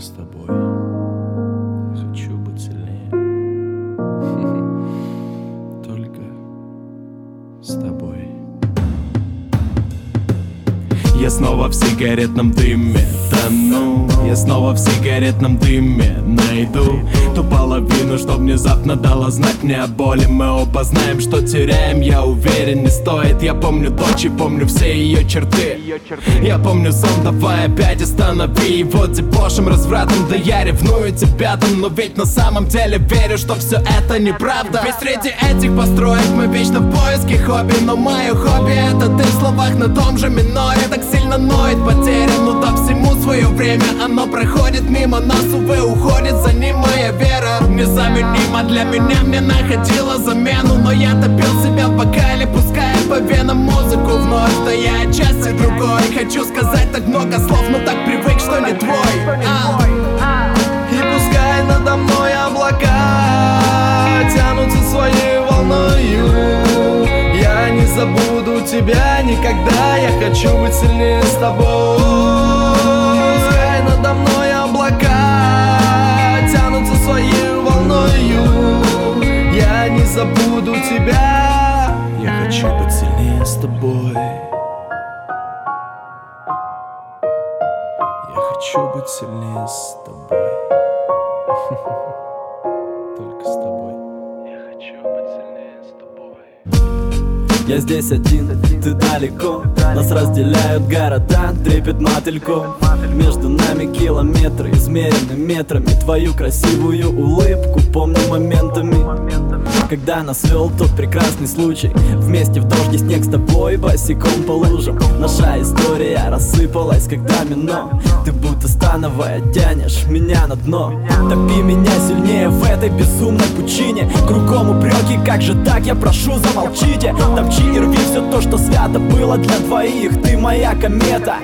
Только с тобой. Хочу быть сильнее. Только с тобой. Я снова в сигаретном дыме тону Я снова в сигаретном дыме найду Ту половину, что внезапно дала знать мне о боли. Мы оба знаем, что теряем, я уверен, не стоит. Я помню дочь и помню все ее черты. Я помню сон, давай опять останови его дебошем, развратом. Да я ревную тебя там, но ведь на самом деле верю, что все это неправда. Ведь среди этих построек мы вечно в поиске хобби Но мое хобби это ты в словах на том же миноре. Так сильно ноет потеря, ну да всему свое время. Оно проходит мимо нас, увы, уходит за ним моя вера. Незаменима для меня, мне находила замену. Но я топил себя в бокале, пуская по венам музыку вновь. Да я отчасти другой, хочу сказать так много слов Но так привык, что не твой. А. И пускай надо мной облака Тянутся своей волною. Я не забуду тебя никогда Я хочу быть сильнее с тобой забуду тебя. Я хочу быть сильнее с тобой. Я хочу быть сильнее с тобой Я здесь один, ты далеко. Нас разделяют города, трепет мотыльком Между нами километры, измерены метрами. Твою красивую улыбку помню моментами. Когда нас вел тот прекрасный случай. Вместе в дождь снег с тобой босиком по лужам. Наша история рассыпалась, как домино Ты будто становая тянешь меня на дно. Топи меня сильнее в этой безумной пучине. Кругом упреки, как же так, я прошу, замолчите. Топчи и рви все то, что свято было для двоих. Ты моя комета,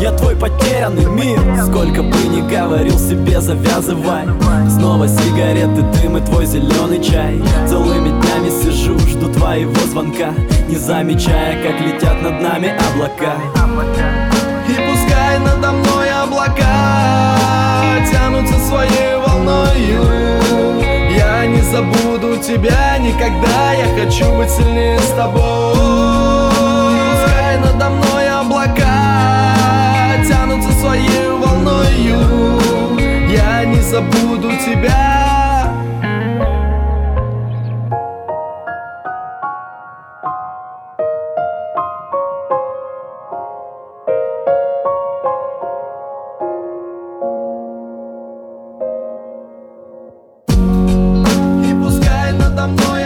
я твой потерянный мир. Сколько бы ни говорил себе, завязывай. Снова сигареты, дым и твой зеленый чай. Целыми днями сижу, жду твоего звонка Не замечая, как летят над нами облака. И пускай надо мной облака Тянутся своей волною. Я не забуду тебя никогда Я хочу быть сильнее с тобой. Пускай надо мной облака Тянутся своей волною. Я не забуду тебя I'm not